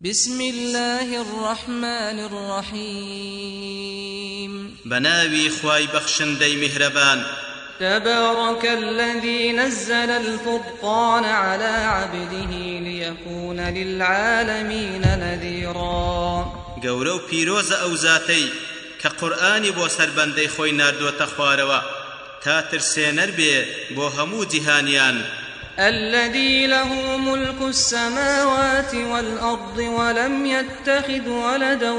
بسم الله الرحمن الرحيم. بناوي خواي بخشن دي مهربان. تبارك الذي نزل الفرقان على عبده ليكون للعالمين نذيرا. گەورە و پیرۆزە ئەو زاتەی کە قورئانی بۆ سەربەندەی خۆی ناردووەتە خوارەوە تا ترسێنەر بێ بۆ هەموو جیهانیان الذي له ملك السماوات والأرض ولم يتخذ ولدا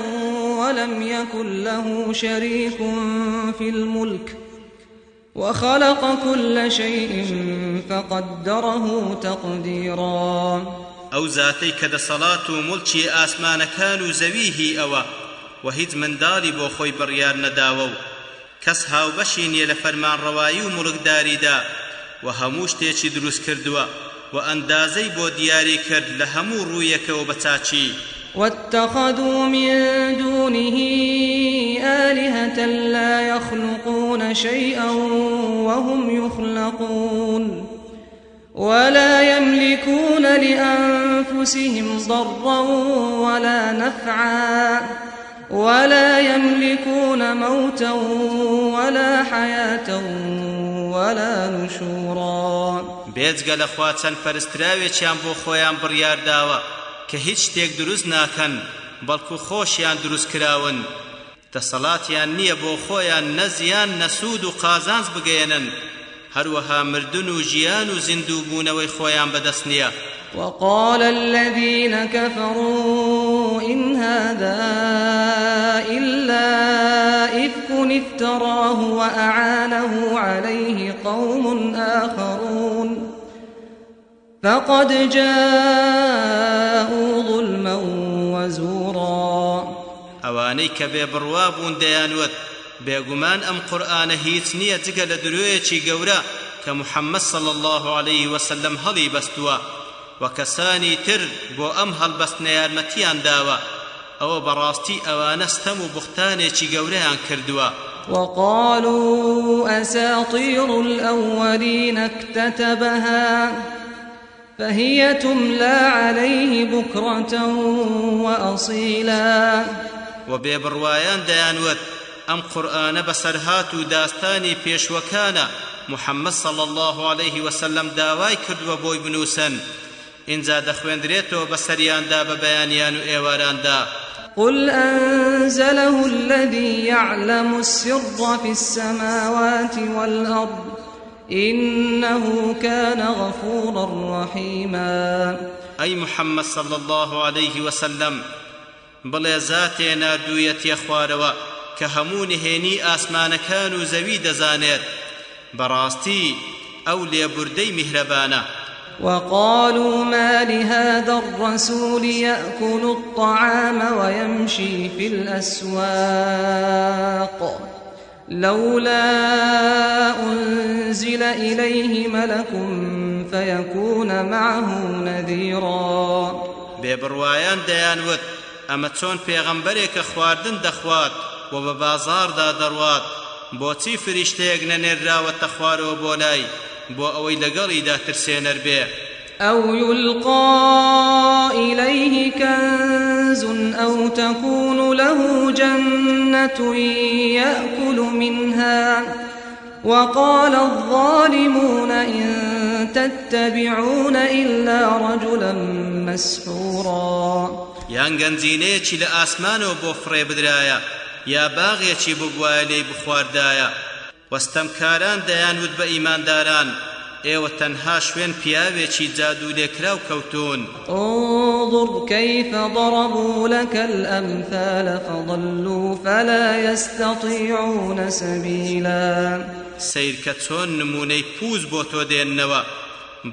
ولم يكن له شريك في الملك وخلق كل شيء فقدره تقديرا. ئەو زاتەی کە دەسەڵات و مڵکی ئاسمانەکان و زەوی هی ئەوە و هیچ منداڵی بۆ خۆی بڕیار نەداوە و کەس هاوبەشی نییە لە و هەموو شتێکی دروست کردووە و ئەندازەی بۆ دیاری کرد لە هەموو واتخذوا من دونه آلهة لا يخلقون شيئا وهم يخلقون. ولا يملكون لأنفسهم ضرا ولا نفعا. ولا يملكون موتا ولا حياة ولا نشورا. بێجگە لە خوا چەند پەرستراوێکیان بۆ خۆیان بڕیار داوە کە هیچ شتێک دروست ناکەن بەڵکو خۆشیان دروست کراون. دەسەڵاتیان نییە بۆ خۆیان نەزیان نەسوود و قازانز بگەێنن هەروەها مردن و ژیان و زیندوو بوونەوەی خۆیان بەدەست نییە. وقال الذين كفروا إن هذا إلا إفك افتراه وأعانه عليه قوم آخرون. فقد جاءوا ظلما وزورا. ئەوانەی کە بێبڕوا بوون دەیانوت بێگومان ئەم قورآانە هیچ کە محەممەد صلى الله عليه وسلم هەڵی بەستووە و کەسانی تر بۆ ئەم هەڵبەستنە یارمەتیان داوە ئەوە بەڕاستی ئەوانە ستەم و بختانێکی گەورەیان کردووە. وقالوا أساطير الأولين اكتتبها فهي تملى عليه بكرة وأصيلا. وبيبروايان ديانوت أم قرآن بسرهات داستاني بيشوكانا محمد صلى الله عليه وسلم داواي كردو بوي بنوسن إنزا دخوين دريتو بسريان دا ببيانيان وإيواران دا قل أنزله الذي يعلم السر في السماوات والأرض إنه كان غفورا رحيما. أي محمد صلى الله عليه وسلم بڵێ زاتێ نردوویەتیە خوارەوە کە هەموو نهێنی ئاسمانەکان و زەوی دەزانێت بەڕاستی ئەو لێبوردەی میهرەبانە وقالوا ما لهذا الرسول يأكل الطعام ويمشي في الأسواق. لولا أنزل إليه ملك فيكون معه نذيرا. بێبڕوایان دەیانوت ئەمە چۆن پێغەمبەرێکە خواردن دەخوات و بە بازاردا دەڕوات بۆچی فریشتەیەک نەنێراوەتە خوارەوە بۆ بۆ ئەوەی لەگەڵیدا ترسێنەر بێ. أو يلقى إليه كنز أو تكون له جنة يأكل منها. وقال الظالمون إن تتبعون إلا رجلا مسحورا. یان گەنجینەیەکی لە ئاسمانەوە بۆ فڕێ بدرایە یا باغێکی ببوایە لێی بخواردایە وەستەمکاران دەیانوت بە ئیمانداران. ئێوە تەنها شوێن پیاوێکی جادو لێکرا و کەوتون انظر كيف ضربوا لك الأمثال فضلوا فلا يستطيعون سبيلا. سیر کە چۆن نمونەی پووز بۆ تۆ دێننەوە.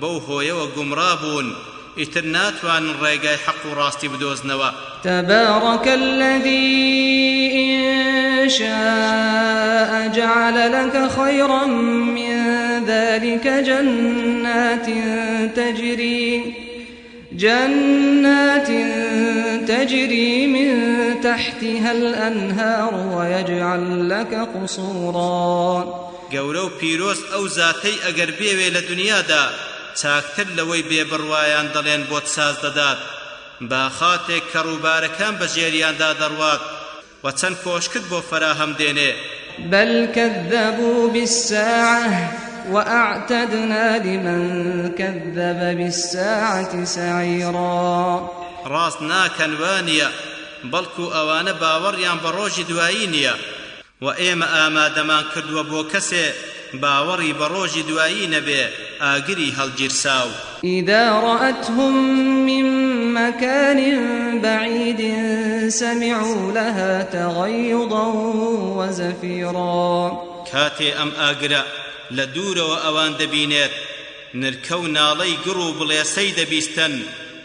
بەو هۆیەوە گومڕا بوون. ئیتر ناتوانن ڕێگای حەق و ڕاستی بدۆزنەوە. تبارك الذي إن شاء جعل لك خيرا من ذلك جنات تجري جنات تجري من تحتها الأنهار ويجعل لك قصورا. گەورە و پیرۆز ئەو زاتەی ئەگەر بێوێ لە دنیادا چاکتر لەوەی بێبڕوایان دەڵێن بۆت ساز دەدات. با خاتێک کە ڕووبارەکان بە و چەند کۆشکت بۆ فەراهەم دێنێ. بل كذبوا بالساعة وأعتدنا لمن كذب بالساعة سعيرا. ڕاست ناکەن وانییە بەڵکو ئەوانە باوەڕیان بە ڕۆژی دوایی نییە. و ئێمە ئامادەمان کردووە بۆ کەسێ باوەڕی بە ڕۆژی دوایی نەبێ ئاگری هەڵگیرساو. إذا رأتهم من مكان بعيد سمعوا لها تغيظا وزفيرا. كاتي أم آقرأ لدور وأوان دبينيت نركو ناڵەی گڕ و بڵێسەی دەبیستن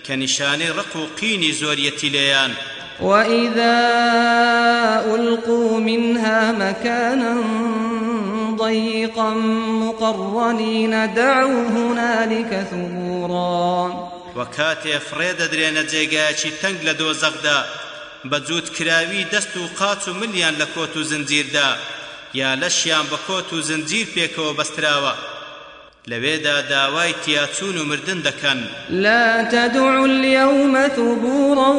کە نیشانەی ڕق و قینی زۆریەتی لێیان وإذا ألقوا منها مكانا ضيقا مقرنين دعوا هنالك ثبورا. وكاتي فريد درين جيغاچی تنگ لە دۆزەقدا. بەجووت کراوی دەست و قاچ و ملیان لە کۆت و زنجیردا. یا لەشیان بە لەوێدا داوای تیاچون و مردن دەکەن لا تدعوا اليوم ثبورا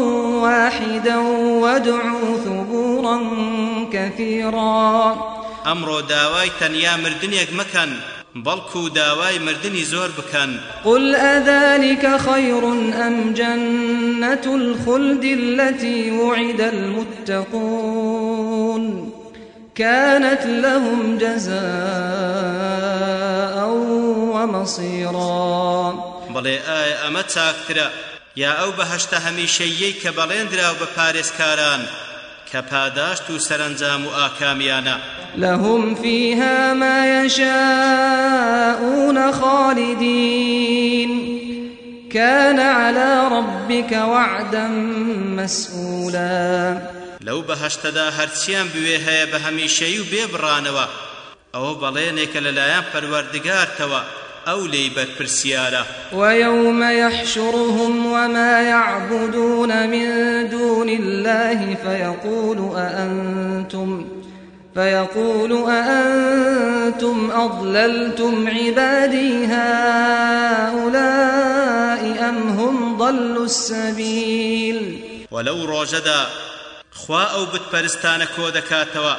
واحدا وادعوا ثبورا كثيرا. ئەمڕۆ داوای تەنیا مردنێک مەکەن بەڵکو داوای مردنی زۆر بکەن قل أذلك خير أم جنة الخلد التي وعد المتقون؟ كانت لهم جزاء ومصيرا. بەڵێ ئایا ئەمە چاکترە یا ئەو بەهشتە هەمیشەیەی کە بەڵێندراو بە پارێزکاران کە پاداشت و سەرنجام و ئاکامیانە لهم فيها ما يشاءون خالدين كان على ربك وعدا مسئولا. لەو بەهشتەدا هەرچیان بوێ هەیە بە هەمیشەی و بێبڕانەوە ئەوە بەڵێنێکە لەلایەن پەروەردگارتەوە أو ليبر برسيارة ويوم يحشرهم وما يعبدون من دون الله فيقول أأنتم فيقول أأنتم أضللتم عبادي هؤلاء أم هم ضلوا السبيل؟ ولو روجدا خوا أو بتپرستانە کۆ دەکاتەوە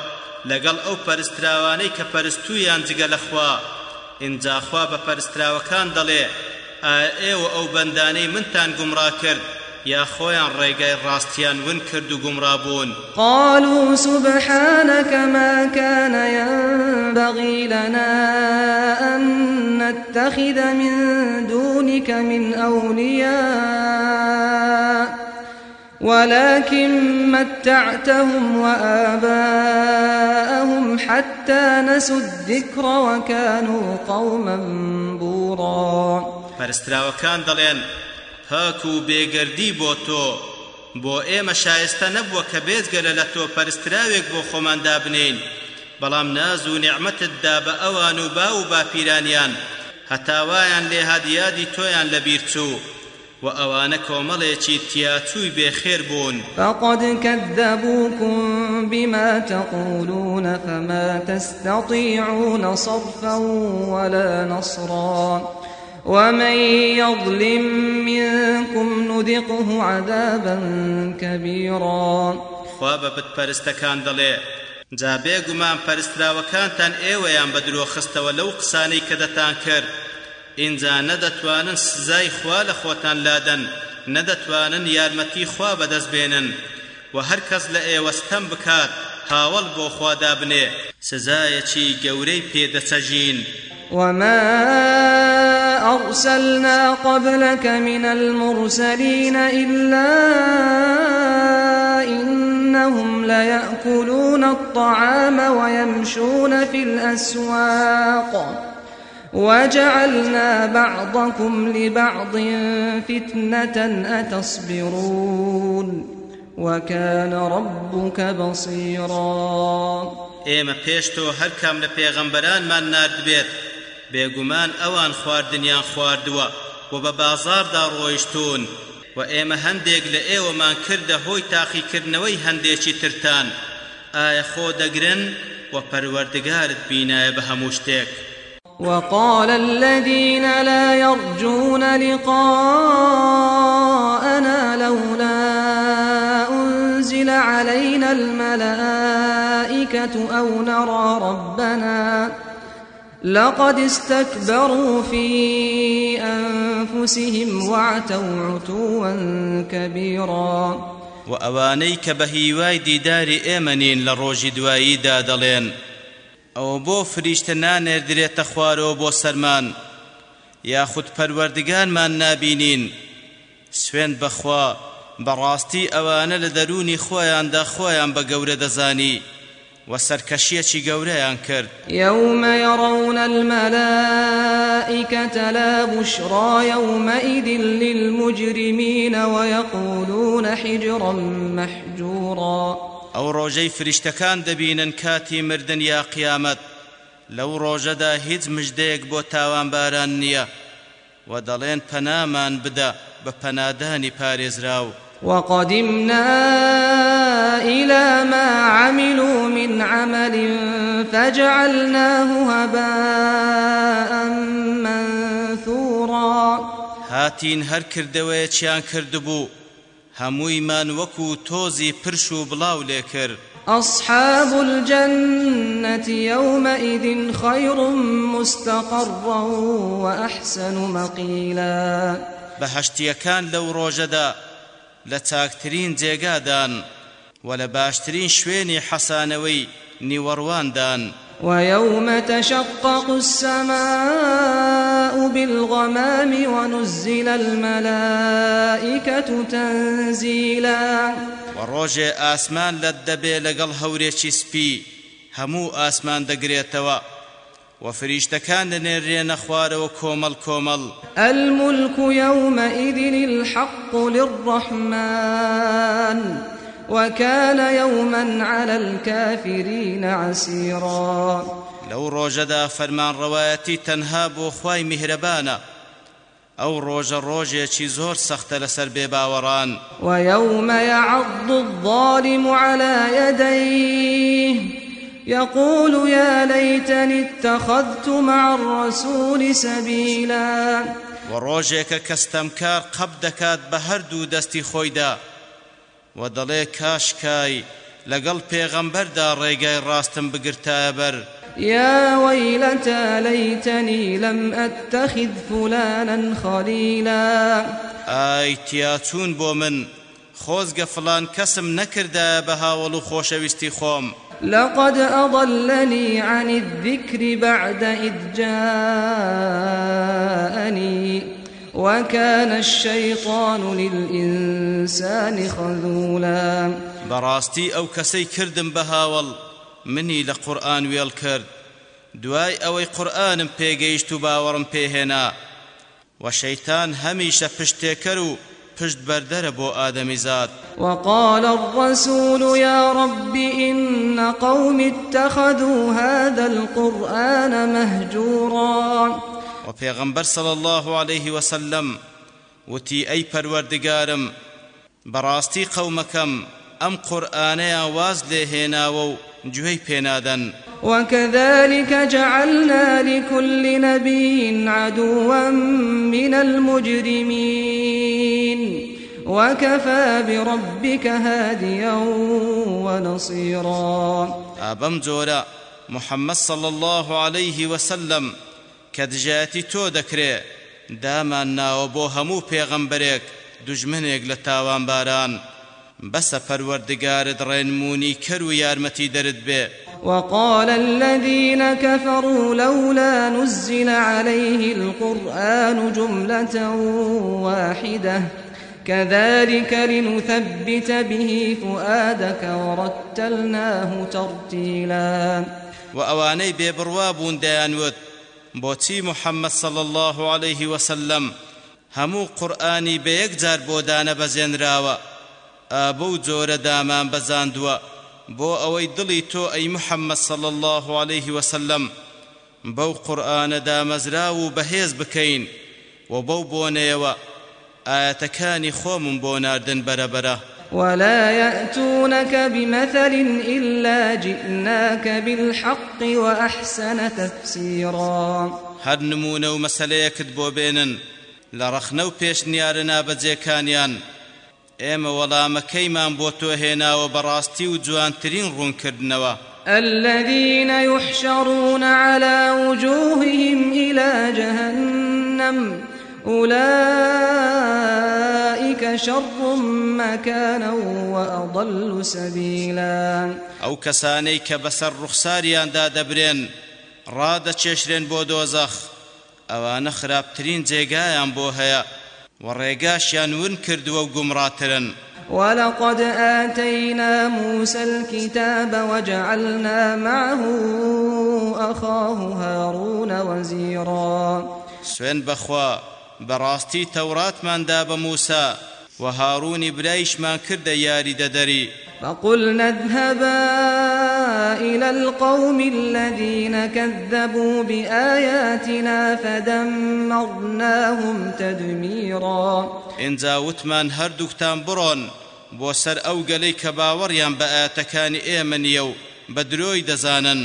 لەگەڵ ئەو پەرستراوانەی کە پەرستویان لە خوا بە پەرستراوەکان دەڵێ ئێوە ئەو بەندانەی منتان گومڕا کرد يا خويا ريقاي راستيان ونكر قمرابون قالوا سبحانك ما كان ينبغي لنا أن نتخذ من دونك من أولياء. ولكن متعتهم وآباءهم حتى نسوا الذكر وكانوا قوما بورا. پەرستراوەکان دەڵێن پاک و بێگەردی بۆ تۆ بۆ ئێمە شایستە نەبووە کە بێزگەلە لە تۆ پەرستراوێک بۆ خۆمان دابنین بەڵام ناز و نعمەتتدا بە ئەوان با و باپیرانیان هەتاوایان لێ هادیادی تۆیان وأوان كومليتي تياتوي بخير بون. فقد كذبوكم بما تقولون فما تستطيعون صرفا ولا نصرا. ومن يظلم منكم نذقه عذابا كبيرا. خواب بتپەرستەکان دەڵێ جا بێگومان پەرستراوەکانتان ئێوەیان بە درۆ خستەوە لەو قسانەی کە دەتان کرد. ئینجا نەدەتوانن سزای خوا لە خۆتان لادەن نەدەتوانن یارمەتی خوا بەدەست بێنن. و هەر کەس لە ئێوەستەم بکات هاوڵ بۆ خوادا بنێ سزایەکی گەورەی پێدەچەژین. وما أرسلنا قبلك من المرسلين إلا إنهم ليأكلون الطعام ويمشون في الأسواق. وجعلنا بعضكم لبعض فتنة أتصبرون وكان ربك بصيرا. ئێمە پێشتۆ هەر کام لە پێغەمبەرانمان نارد بێت. بێگومان ئەوان خواردنیان خواردووە و بە بازاردا ڕۆیشتون و ئێمە هەندێک لە ئێوەمان کردە هۆی تاقیکردنەوەی هەندێکی ترتان. ئایا خۆ دەگرن و پەروەردگارت بینایە بە هەموو وقال الذين لا يرجون لقاءنا لولا أنزل علينا الملائكة أو نرى ربنا لقد استكبروا في أنفسهم وعتوا عتوا كبيرا. و ئەوانەی کە بە هیوای دیداری ئێمەنین لە ڕۆژی دواییدا دەڵێن ئەوە بۆ فریشتە نانێردرێتە خوارەوە بۆ سەرمان یاخود پەروەردگارمان نابینین. سوێن بەخوا بەڕاستی ئەوانە لە دەرونی خۆیاندا خۆیان بە گەورە دەزانی وسركشية قوريان كرد يوم يرون الملائكة لا بشرى يومئذ للمجرمين ويقولون حجرا محجورا. ئەو ڕۆژەی فریشتەکان دەبینن کاتی مردن یا قیامەت. لەو ڕۆژەدا هیچ مژدەیەک بۆ تاوانباران نییە و دەڵێن پەنامان بدە بە پەنادانی پارێزراو. وقدمنا إلى ما عملوا من عمل فجعلناه هباء منثورا. هاتين هر كردوية چيان كردبو هەموویمان وەکو تۆزی پرش و بڵاو لێکرد أصحاب الجنة يومئذ خير مستقرا وأحسن مقيلا. بەهشتیەکان لەو ڕۆژەدا لە چاکترین جێگادان و لە باشترین شوێنی حەسانەوەی نیوەڕواندان. ويوم تشقق السماء بالغمام ونزل الملائكة تنزيلا. وروج آسمان لدبي لقل هوريشي سبي همو آسمان دقريتوا. وفريشتكان لنيرين خوار وكومل كومل. الملك يومئذ الحق للرحمن. وكان يوما على الكافرين عسيرا. لو روجدا فرمان روایەتی تەنها بۆ خوای میهرەبانە ئەو ڕۆژە ڕۆژێکی زۆر سەختە لەسەر بێباوەڕان ويوم يعض الظالم على يديه يقول يا ليتني اتخذت مع الرسول سبيلا. وروجك كستمكار قبدكات بهردو دستي خويدا. ودلي كاشكاي لقل پیغمبر دا ريقاي راستم بگرتا بر يا ويلتى ليتني لم أتخذ فلانا خليلا آي تياتون بو من خۆزگە فلان کەسم نەکردە بە هاوڵ و خۆشەویستی خۆم. لقد أضلني عن الذكر بعد إذ جاءني. وكان الشيطان للإنسان خذولا. براستي أو كسي كردم بهاول مني لقرآن ويل كرد دواي أوي قرآن بيگيشت باورم بيهنا. وشيطان هميشه پشتكرو پشت بردر بو آدم زاد وقال الرسول يا رب إن قوم اتخذوا هذا القرآن مهجورا. وبيغمبر صلى الله عليه وسلم وتي أي پروردگارم براستي قومكم أم قرآنيا واز لهناو جوهي بينادن وكذلك جعلنا لكل نبي عدوا من المجرمين. وكفى بربك هاديا ونصيرا. أبم جورا محمد صلى الله عليه وسلم كدجاتي تو دكري دامان ناو بو همو پیغمبرك دجمنێک لە تاوان باران بەسە پەروەردگارت ڕێنمونی کەر و یارمەتی دەرت بێ. وقال الذين كفروا لولا نزل عليه القرآن جملة واحدة. كذلك لنثبت به فؤادك ورتلناه ترتيلا. وأواني ببروابون ديانوت بوتي محمد صلى الله عليه وسلم همو قرآني بيك جار بودان بزين راوة ئابە جۆرە دامان بەزاندووە. بۆ ئەوەی دڵی تۆ ئەی محەممەد صل الله عليه وسلم بەو قورآانە دامەزرا و بەهێز بکەین و بەو بۆنەیەوە. ئاەتەکانی خۆمم بۆ ناردن بەرەبەرە. ولا يأتونك بمثل إلا جئناك بالحق وأحسن تفسيرا. هر نمونه و مسلەیەکت بۆ بێنن لە ڕەخنە و پێشنیارە نابەجێکانیان ئێمە وەڵامەکەیمان بۆ تۆ هێناوە بەڕاستی و جوانترین ڕوونکردنەوە؟ الذين يحشرون على وجوههم إلى جهنم. أولئك شر مكانا وأضل سبيلا. ئەو کەسانەی کە بەسەر ڕوخساریاندا دەبرێن ڕادەچێشرێن بۆ دۆزەخ ئەوانە خراپترین جێگایان بۆ هەیە و ڕێگاشیان ون کردووە و گومڕاترن ولقد آتينا موسى الكتاب وجعلنا معه أخاه هارون وزيرا. سوێن بەخوا بەڕاستی تەوراتماندا بە موسا و هاڕوونی برایشمان کردە یاری دەدەری. فقلنا اذهبا إلى القوم الذين كذبوا بآياتنا فدمرناهم تدميرا. وتمان هەردووکتان بڕۆن بۆ سەر ئەو گەلەی کە باوەڕیان بە ئاەتەکانی ئێمە نییە و بە درۆی دەزانن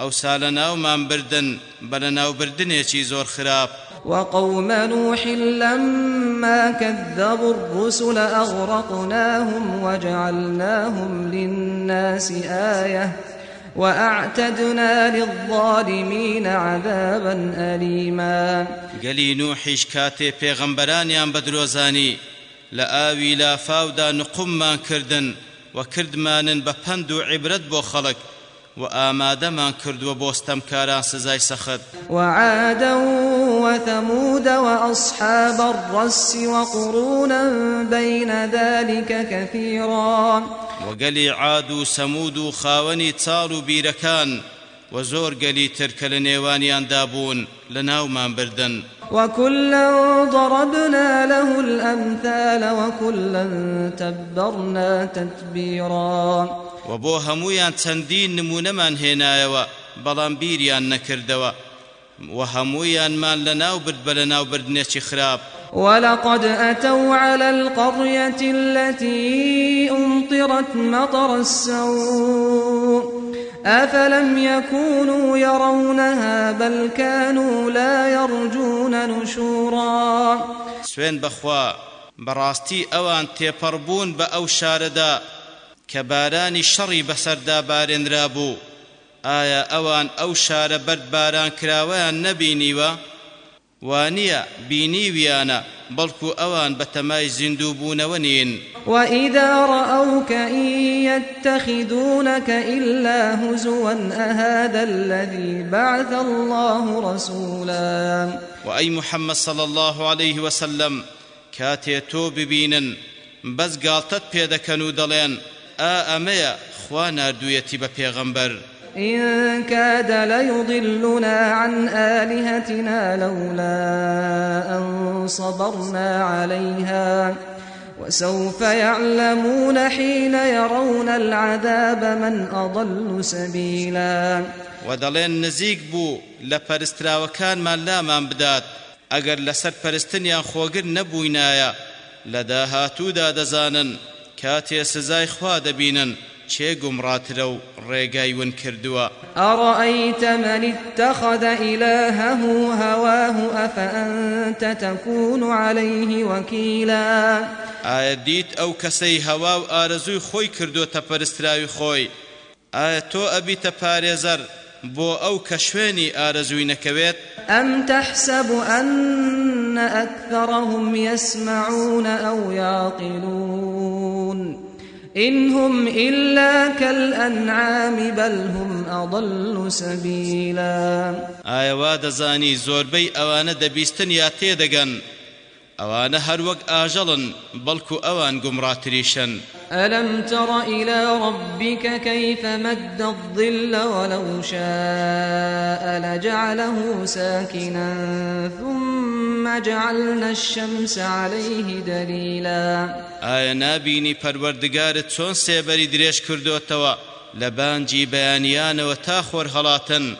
ئەو سالە ناومان بردن بە لە ناوبردنێکی زۆر خراپ وقوم نوح لما كذبوا الرسل أغرقناهم وجعلناهم للناس آية وأعتدنا للظالمين عذابا أليما. قالي نوحيش كاتي پیغمبرانيان بدروزاني لآوي لا فاودا نقمان كردن وكردمانن بپند عبرت بو خلق وآمادمان کرد و بوستم كاران سزاي سخد وعادا وثمود وأصحاب الرس وقرونا بين ذلك كثيرا. وقلي عاد سمود خاوني تال بيركان. وزور قلي ترك لنيوانيان دابون لناومان بردن. وكلا ضربنا له الأمثال وكلا تبرنا تتبيرا. و بۆ هەمویان چەندین نمونەمان هێنایەوە بەڵام بیریان نەکردەوە. و هەمویانمان لەناو برد بە لەناو بردنێکی خراپ. ولقد أتوا على القرية التي أمطرت مطر السوء. أفلم يكونوا يرونها بل كانوا لا يرجون نشورا. سوێند بەخوا بەڕاستی ئەوان تێپەڕبوون بەو شارەدا کە بارانی شەڕی بەسەردا بارێنرا بوو. ئایا ئەوان ئەو شارە بەرد باران کراوەیان نەبینیوە؟ وانیە بینیویانە بەڵکو ئەوان بە تەمای زیندوو بوونەوە نین وإذا رأوك إن يتخذونك إلا هزوا أهذا الذي بعث الله رسولا. وأي محمد صلى الله عليه وسلم كاتي تو ببينن بس قالتت بيدكنو دلين ئەمەیە خوا نردوویەتی بە پێغەمبەر إن كاد ليضلنا عن آلهتنا لولا أن صبرنا عليها وسوف يعلمون حين يرون العذاب من أضل سبيلا. ودلين نزيق بو لپرسترا وكان ما لا من بدات. اگر لسر پرستنيان خوگر نبوينايا لداهاتو دا دزانن کاتێ سزای خوا دەبینن چێ گومڕاترە و ڕێگای ون کردووە؟ ئەڕائیت من اتخذ إلهه هواه أفأنت تكون عليه وكيلا؟ ئایا دیت ئەو کەسەی هەوا و ئارەزووی خۆی کردوتە پەرستراوی خۆی؟ ئایا تۆ ئەبیتە پارێزەر بۆ ئەو کە شوێنی ئارەزووی نەکەوێت؟ ئەم تحسب أن أكثرهم يسمعون أو يعقلون؟ إن هم إلا كالأنعام بل هم أضل سبيلا. آية وادزاني زوربي أوان دبيستن يا تيدگن ئەوانە هەروەک ئاژەڵن بەڵکو ئەوان گومڕاتریشن ألم تر إلى ربك كيف مد الظل ولو شاء لجعله ساكنا ثم جعلنا الشمس عليه دليلا. ئایا نابینی پەروەردگارت چۆن سێبەری درێژ کردوتەوە؟ لە بانجی بەیانیانەوە تا خۆر هەڵاتن.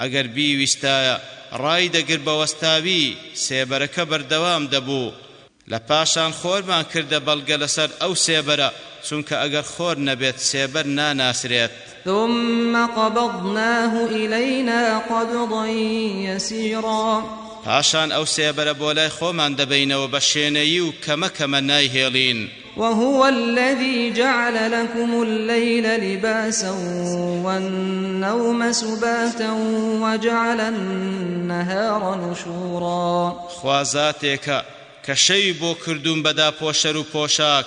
ئەگەر بیویستایە ڕای دەگر بە وەستاوی سێبەرەکە بەردەوام دەبوو. لە پاشان خۆرمان کردە بەڵگە لەسەر ئەو سێبەرە چونکە ئەگەر خۆر نەبێت سێبەر ناناسرێت. ثم قبضناه إلينا قبضا يسيرا. پاشان ئەو سێبەرە بۆ لای خۆمان دەبینەوە بە شوێنەیی و کەمە کەمە نایهێڵین. وهو الذي جعل لكم الليل لباسا والنوم سباتا وجعل النهار نشورا. خوازاتێکە کە شەوی بۆ کردوون بەدا پۆشەر و پۆشاک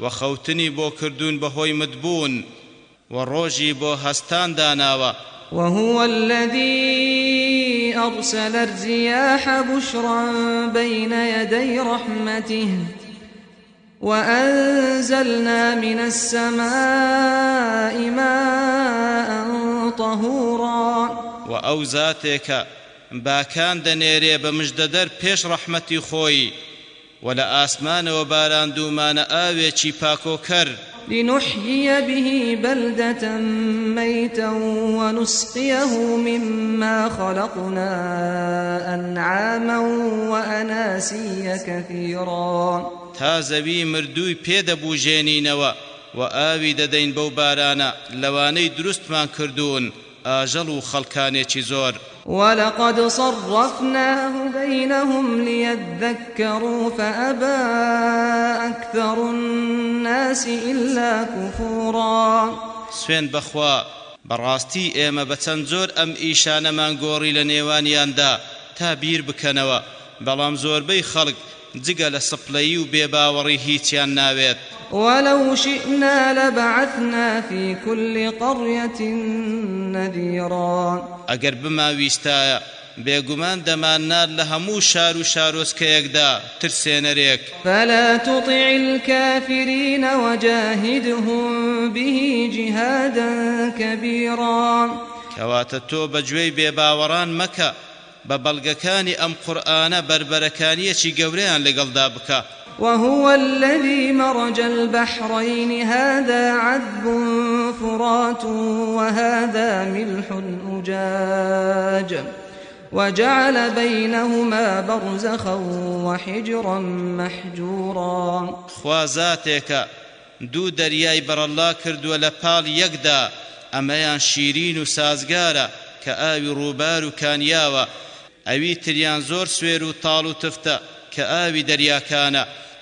و خەوتنی بۆ کردوون بەهۆی مدبوون و ڕۆژی بۆ هەستان داناوە. وهو الذي أرسل الرياح بشرا بين يدي رحمته وأنزلنا من السماء ماء طهورا. وأوزاتك باکان دەنێرێ بە مژدەدەر پێش ڕەحمەتی ولا آسمان وباران دومان آويتي باكو كر لنحيي به بلدة ميتا ونسقيه مما خلقنا أنعاما وأناسيا كثيرا تازوي مردوي بيد بوجينينوا وآوي ددين بو بارانا لواني درستمان كردون آجل خلقاني زور ولقد صرفناه بينهم ليذكروا فأبى أكثر الناس إلا كفورا. سوێن بەخوا بەڕاستی ئێمە بە چەند زۆر ئەم ئیشانەمان گۆڕی لە نێوانیاندا تا بیر بکەنەوە. بەڵام زۆربەی خەڵک جگە لە سپلەیی و بێباوەڕی هیچیان ناوێت. ولو شئنا لبعثنا في كل قرية نذيرا. ئەگەر بماویستایە بێگومان دەماننار لە هەموو شار و شارۆچکەیەکدا ترسێنەرێک. فلا تطع الكافرين وجاهدهم به جهادا كبيرا. کەواتە تۆ بەگوێی بێباوەڕان مەکە بە بەڵگەکانی ئەم قورآانە بربەرەکانیەکی گەورەیان لەگەڵدا بکە. وهو الذي مرج البحرين. هذا عذب فرات وهذا ملح أجاج. وجعل بينهما برزخا وحجرا محجورا. خوازاتك دو دەریای بەرەڵا کردووە لە پاڵ یەکدا ئەمەیان شیرین و سازگارە کە ئاوی ڕووبار و کانیاوە. ئەوی تریان زۆر سوێر و تاڵ و تفتە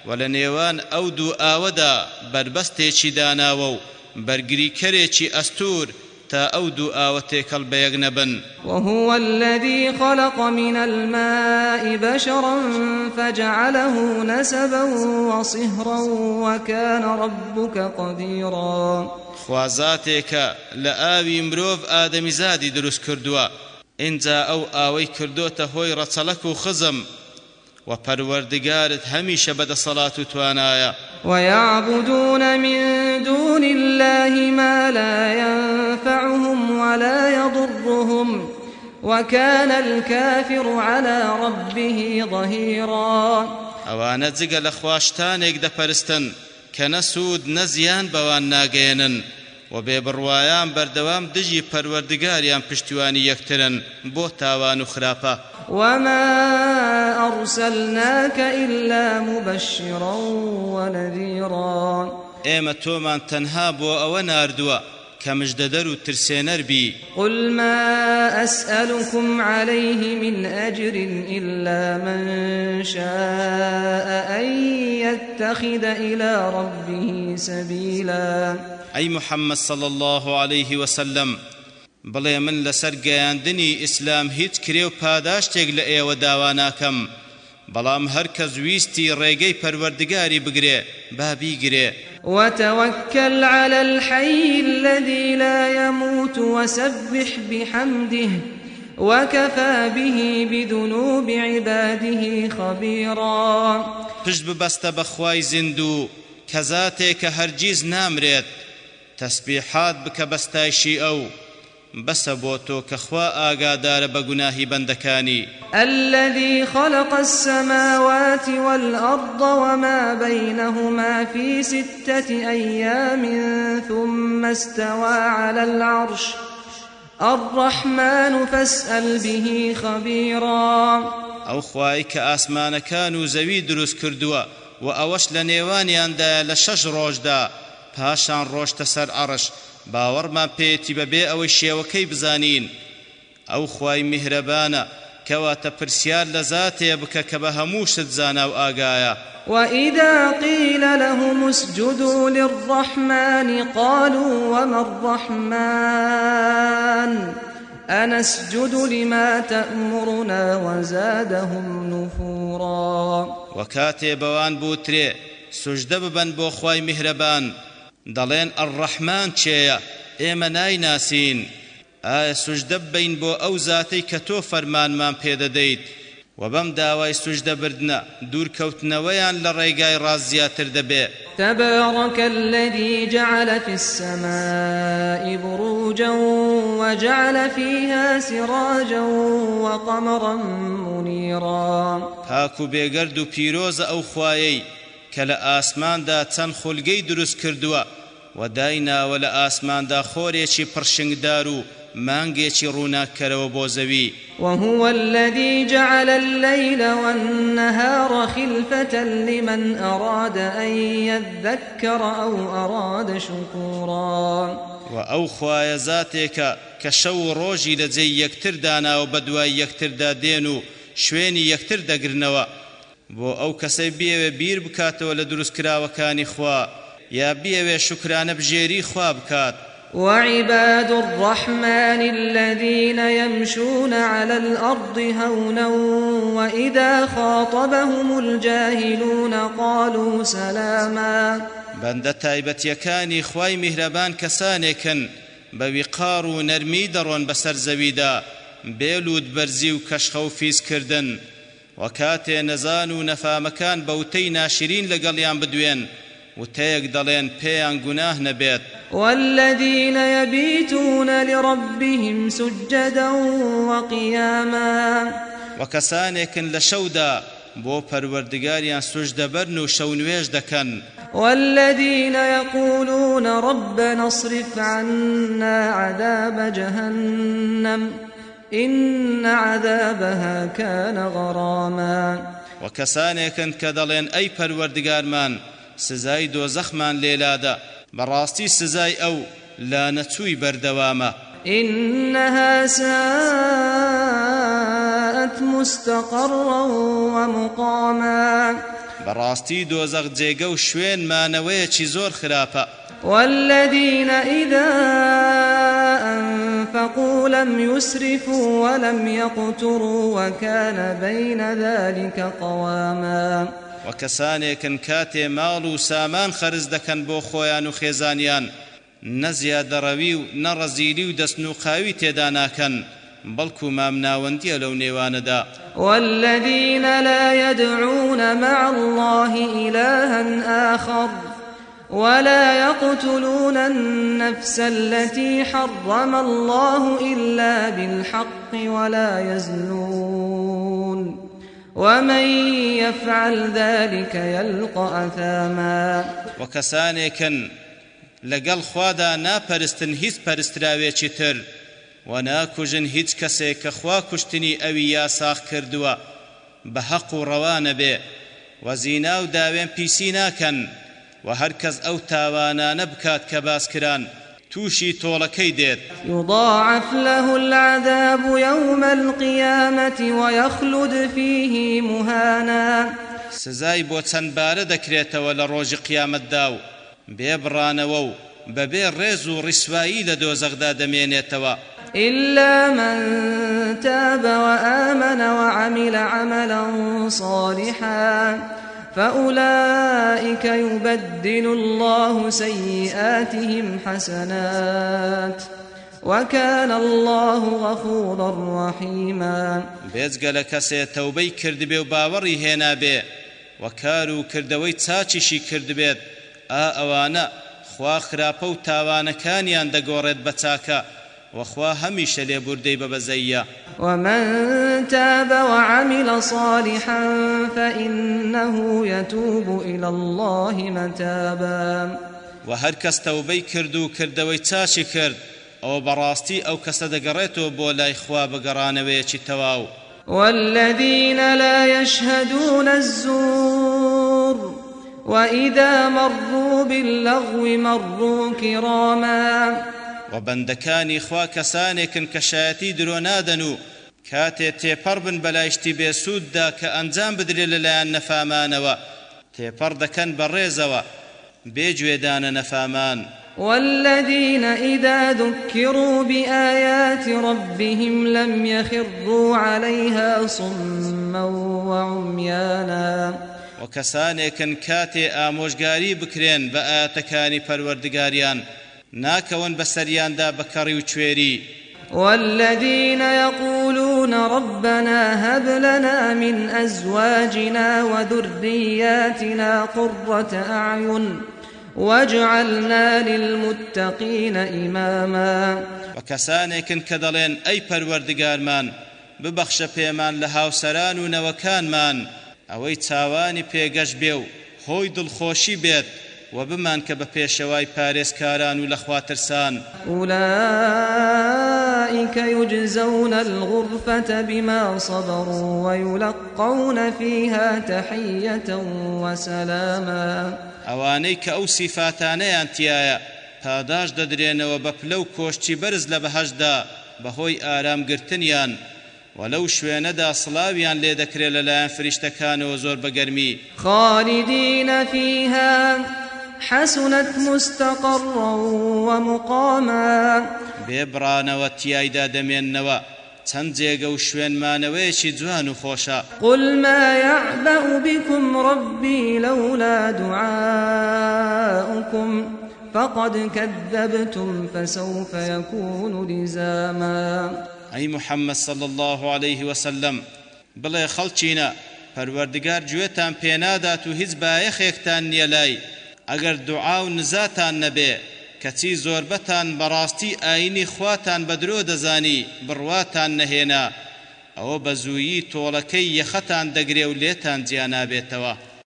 و لە نێوان ئەو دوو ئاوەدا بربەستێکی داناوە و بەرگری کەرێکی ئەستور تا ئەو دوو ئاوە تێکەڵ بەیەک نەبن. وهو الذي خلق من الماء بشرا فجعله نسبا وصهرا وكان ربك قديرا. خوازاتێکە لە ئاوی مرۆڤ ئادەمیزادی دروست کردووە. ئینجا ئەو ئاوەی کردوتە هۆی ڕەچەڵەک و خزم. و پەروەردگارت هەمیشە بەدەسەڵات و توانایە. ويعبدون من دون الله ما لا ينفعهم ولا يضرهم وكان الكافر على ربه ظهيرا. ئەوانە جگە لە خواشتانێک دەپەرستن کە نەسوود نەزیان بەوان ناگەێنن و بێبڕوایان بەردەوام دژی پەروەردگاریان پشتیوانی یەکترن بۆ تاوان و خراپە. وما أرسلناك إلا مبشرا ونذيرا. ئێمە تۆمان تەنها بۆ ئەوە ناردووە. و ترسێنەر بی قل ما أسألكم عليه من أجر إلا من شاء أن يتخذ إلى ربه سبيلا. أي محمد صلى الله عليه وسلم بڵێ من لەسەر گەیاندنی ئیسلام هیچ کرێ و پاداشتێک لە ئێوە داوا ناکەم بەڵام هەر کەس ویستی ڕێگەی پەروەردگاری بگرێ با بیگرێ وتوكل على الحي الذي لا يموت وسبح بحمده وكفى به بذنوب عباده خبيرا. پشت ببەستە بەخوای زیندوو کە زاتێکە هەرگیز نامرێت تەسبیحات بکە بس بوتو كخوا آقادار بقناهي بندكاني. الذي خلق السماوات والأرض وما بينهما في ستة أيام ثم استوى على العرش. الرحمن فاسأل به خبيرا. أو خوايك آسمان كانوا زوي دروس كردوا وأوش لنيوانيان دا لشش روجدا. پاشان ڕۆشتە سەر ئەڕش باوەڕمان پێێتی بەبێ ئەوەی شێوەکەی بزانین. ئەو خوای میهرەبانە کەواتە پرسیار لە زاتێ بکە کە بە زانا و ئاگایە. وإذا قيل لهم اسجدوا للرحمن قالوا وما الرحمن؟ أنسجد لما تأمرنا وزادهم نفورا. وكاتي بوان بوتري سجد ببن بو خواي مهربان دلين الرحمن چيا ئێمە نایناسین. ئایا سوژدە بین بۆ ئەو زاتەی کە تۆ فەرمانمان پێدەدەیت؟ و بەم داوای سوژدە بردنە دوورکەوتنەوەیان لە ڕێگای ڕاززیاتر دەبێ. تبارك الذي جعل في السماء بروجا وجعل فيها سراجا وقمرا منيرا. پاک و بێگەرد و پیرۆزە ئەو خوایەی کە لە ئاسماندا چەند خولگەی دروست کردووە. و دایناوە لە ئاسماندا خۆرێکی پڕشنگدار و مانگێکی ڕووناکەرەوە بۆ زەوی. وهو الذي جعل الليل والنهار خلفة لمن أراد أن يذكر أو أراد شكورا. وأو خوايا ذاتك كشو روجي لجي يكتر دانا وبدواي يكتر دا دينو شويني يكتر دا قرنوا بۆ ئەو کەسەی بێوێ بیر بکاتەوە لە دروستکراوەکانی خوا یا بێوێ شکرانە بژێری خوا بکات وعباد الرحمن الذين يمشون على الأرض هونا وإذا خاطبهم الجاهلون قالوا سلاما. بەندە تایبەتیەکانی خوای میهرەبان کەسانێکن بە ویقار و نەرمی دەڕۆن بەسەر زەویدا بێلود بەرزی و کەشخە و فیزکردن. و کاتێ نەزان و نەفامەکان بەوتەی ناشرین لەگەڵیان بدوێن. وتەیەک دەڵێن پێیان گوناه نەبێت. والذين يبيتون لربهم سجدا وقياما وكسانێکن لە شەودا بۆ پەروەردگاریان سوش دەبەرن و شەونوێژ دەکەن. والذين يقولون ربنا اصرف عنا عذاب جهنم إن عذابها كان غراما. وكسانێکن کە دەڵێن ئەی پەروەردگارمان سزای دۆزەخمان لێلادا بەڕاستی سزای ئەو لا نەچووی بەردەوامە. إنها ساءت مستقرا ومقاما. بەڕاستی دۆزەق جێگە و شوێن مانەوەیەکی زۆر خراپە. والذين إذا أنفقوا لم يسرفوا ولم يقتروا وكان بين ذلك قواما. وەکەسانێکن کاتێ ماڵ و سامان خەرز دەکەن بۆ خۆیان و خێزانیان. نەزیادەڕەوی و نەڕەزیلی و دەستن و قاوی تێدا ناکەن والذين لا يدعون مع الله إلها آخر ولا يقتلون النفس التي حرم الله إلا بالحق ولا يزنون. ومن يفعل ذلك يلقى أثاما. وكسانيكن لەگەڵ خوادا ناپەرستن هیچ پەرستراوێکی تر و ناکوژن هیچ کەسێک کە خوا کوشتنی ئەوی یاساخ کردووە بە حەق و ڕەوانە بێ و زینا و داوێن پیسی ناکەن و هەر کەس ئەو تاوانانە بکات کە باسکران. تووشی تۆڵەکەی دێت يضاعف له العذاب يوم القيامة ويخلد فيه مهانا. سزای بۆ چەند بارە دەکرێتەوە لە ڕۆژی قیامەتدا و بێبڕانەوە و بەبێ ڕێز و ڕیسوایی لە دەمێنێتەوە. إلا من تاب وآمن وعمل عملا صالحا. فأولئك يبدل الله سيئاتهم حسنات وكان الله غفورا رحيما. بێجگە لە کەسێ تەوبەی کردبێ و باوەڕی هێنا بێ و کار و کردەوەی چاچیشی کردبێت ئا ئەوانە خوا خراپە و تاوانەکانیان دەگۆڕێت بە چاکە. وخوا هميشه لبردي ببزيا ومن تاب وعمل صالحا فإنه يتوب إلى الله متابا. وهر كس توبي كردو كردوي تاشي كرد أو براستي أو كس دقريتو بولا اخوا بقرانويتي تواو. والذين لا يشهدون الزور وإذا مروا باللغو مروا كراما و بەندەکانی خوا کەسانێکن کە شایەتی درۆ نادەن و کاتێ تێپەڕ بن بەلایشتی بێسووددا کە ئەنجام بدرێ لەلایەن نەفامانەوە. تێپەڕ دەکەن بەڕێزەوە بێگوێدانە نەفامان. والذين إذا ذكروا بآيات ربهم لم يخروا عليها صما وعميانا. وكسانێکن کاتێ ئامۆژگاری بکرێن بە ئاەتەکانی ناكون بسريان دا بكري وچويري والذين يقولون ربنا هب لنا من أزواجنا وذرياتنا قرة أعين واجعلنا للمتقين إماما وكسانك كدلين أي پروردگار من ببخش پیمان لهاو سران و نوکان من اوی تاوانی پیگش بیو هوی دلخوشی بید و بمان کە بە پێشەوای پارێزکاران و لە خواترسان. أولئك يجزون الغرفة بما صبروا ويلقون فيها تحية وسلاما. ئەوانەی کە ئەو سیفاتانەیان تایە پاداش دەدرێنەوە بە پلە و کۆشتی بەرز لە بەهەشدا بەهۆی ئارامگرتنیان. ولو شوێنەدا سڵاویان لێ دەکرێت لەلایەن فریشتەکانەوە زۆر بەگەرمی. خالدين فيها حسنت مستقرا ومقاما. بێبرانەوە تیایدا دەمێننەوە. چەند جێگە و شوێنمانەوەیەکی جوان و خۆشە. قل ما يعبأ بكم ربي لولا دعاؤكم فقد كذبتم فسوف يكون لزاما. أي محمد صلى الله عليه وسلم. بڵێ خەڵچینە پەروەردگار گوێتان پێنادات و هیچ بایەخێکتان لای. ئەگەر دوعا و نزاتان نەبێ کەچی زۆربەتان بەڕاستی ئاینی خواتان بە درۆ دەزانی بڕواتان نەهێنا. ئەوە بە زوویی تۆڵەکەی یەخەتان دەگرێ و لێتان جیانابێتەوە.